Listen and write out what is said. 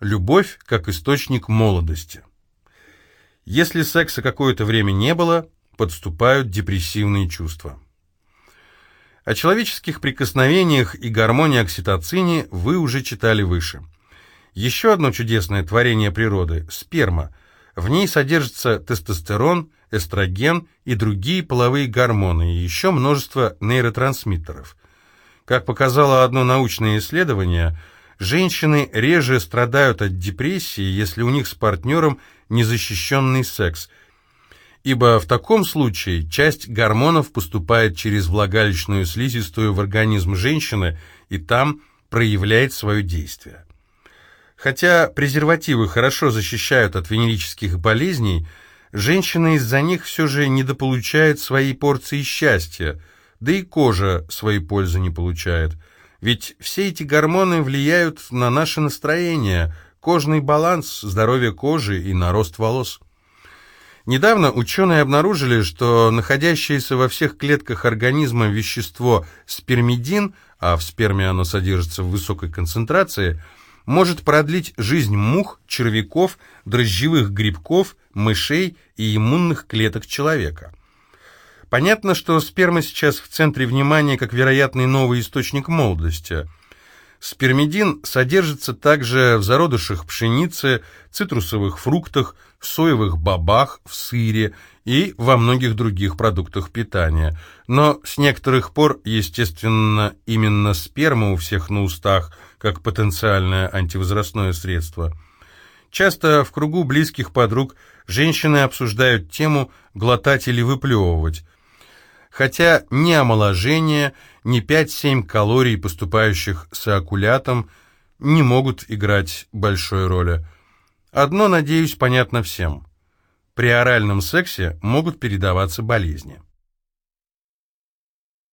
Любовь как источник молодости. Если секса какое-то время не было, подступают депрессивные чувства. О человеческих прикосновениях и гормоне окситоцине вы уже читали выше. Еще одно чудесное творение природы – сперма. В ней содержится тестостерон, эстроген и другие половые гормоны, и еще множество нейротрансмиттеров. Как показало одно научное исследование, женщины реже страдают от депрессии, если у них с партнером незащищенный секс, ибо в таком случае часть гормонов поступает через влагалищную слизистую в организм женщины и там проявляет свое действие. Хотя презервативы хорошо защищают от венерических болезней, женщина из-за них все же недополучает своей порции счастья, да и кожа своей пользы не получает. Ведь все эти гормоны влияют на наше настроение, кожный баланс, здоровье кожи и на рост волос. Недавно ученые обнаружили, что находящееся во всех клетках организма вещество спермидин, а в сперме оно содержится в высокой концентрации, может продлить жизнь мух, червяков, дрожжевых грибков, мышей и иммунных клеток человека. Понятно, что сперма сейчас в центре внимания как вероятный новый источник молодости. Спермидин содержится также в зародышах пшеницы, цитрусовых фруктах, соевых бобах, в сыре и во многих других продуктах питания. Но с некоторых пор, естественно, именно сперма у всех на устах, как потенциальное антивозрастное средство. Часто в кругу близких подруг женщины обсуждают тему глотать или выплевывать хотя ни омоложение, ни 5-7 калорий, поступающих с окулятом, не могут играть большой роли. Одно, надеюсь, понятно всем. При оральном сексе могут передаваться болезни.